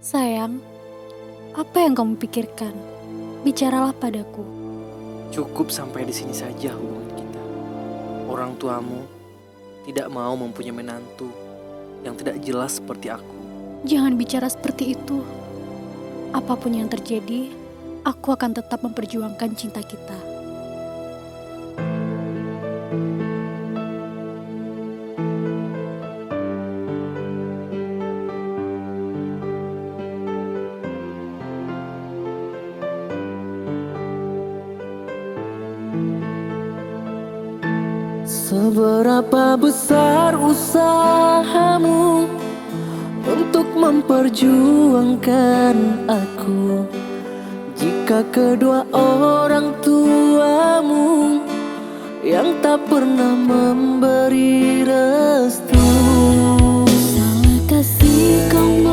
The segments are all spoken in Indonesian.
Sayang, apa yang kamu pikirkan? Bicaralah padaku. Cukup sampai di sini saja hubungan kita. Orang tuamu tidak mau mempunyai menantu yang tidak jelas seperti aku. Jangan bicara seperti itu. Apa pun yang terjadi, aku akan tetap memperjuangkan cinta kita. Seberapa besar usahamu untuk memperjuangkan aku? Jika kedua orang tuamu yang tak pernah memberi restu Salah kasih kau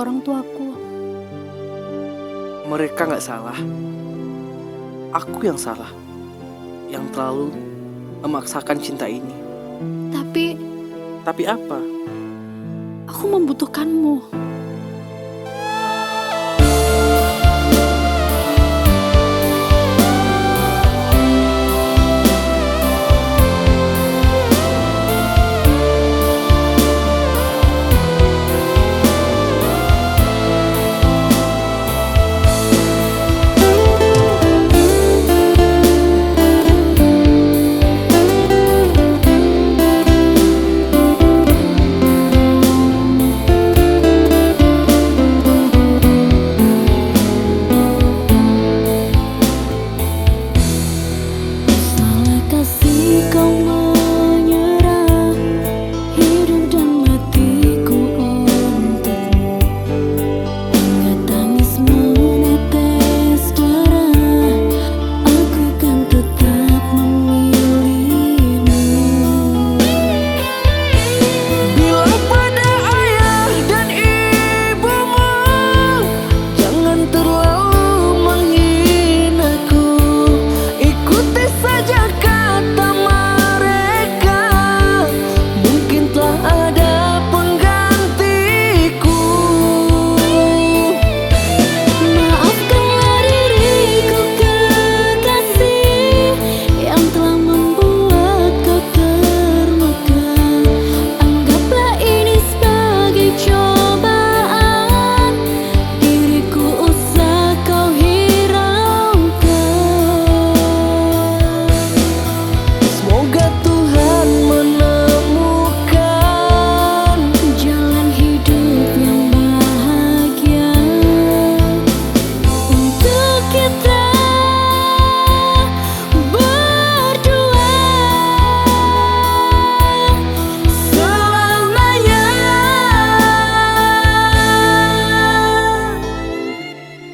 orang tuaku. Mereka nggak salah. Aku yang salah. Yang terlalu memaksakan cinta ini. Tapi Tapi apa? aku membutuhkanmu.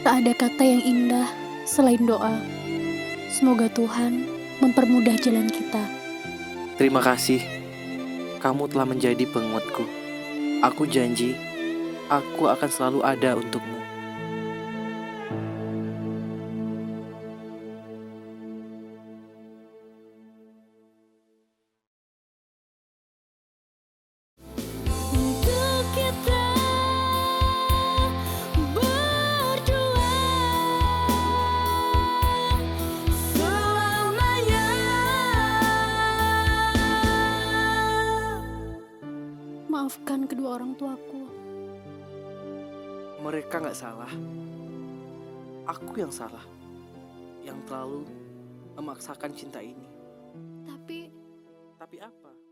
Tak ada kata yang indah selain doa. Semoga Tuhan mempermudah jalan kita. Terima kasih. Kamu telah menjadi penguatku. Aku janji, aku akan selalu ada untukmu. Orang tuaku. Mereka nggak salah. Aku yang salah. Yang terlalu memaksakan cinta ini. Tapi Tapi apa?